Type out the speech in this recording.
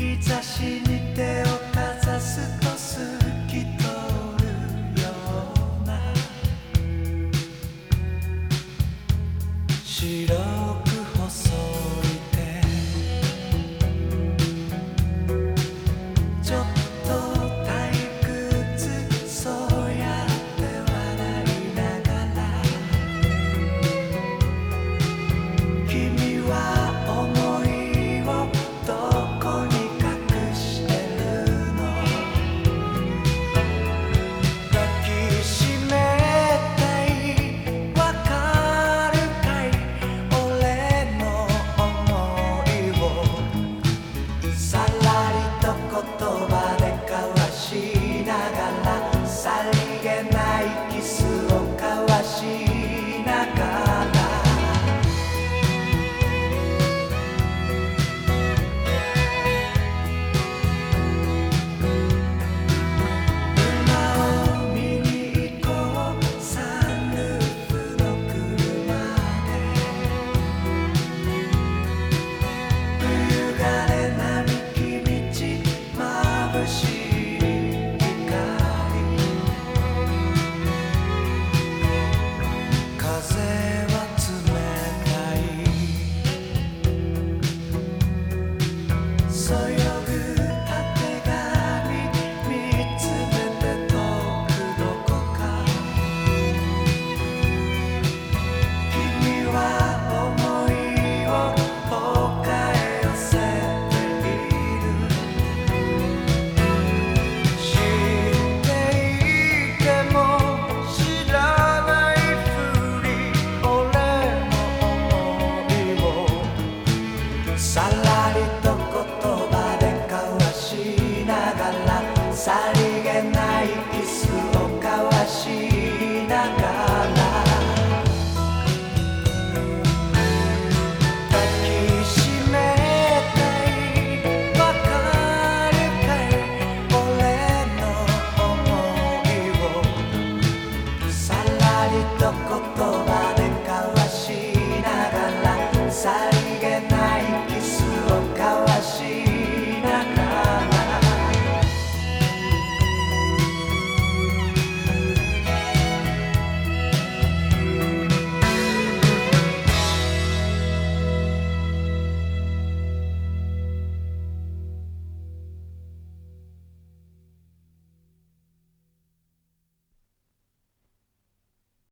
いざしに So 言葉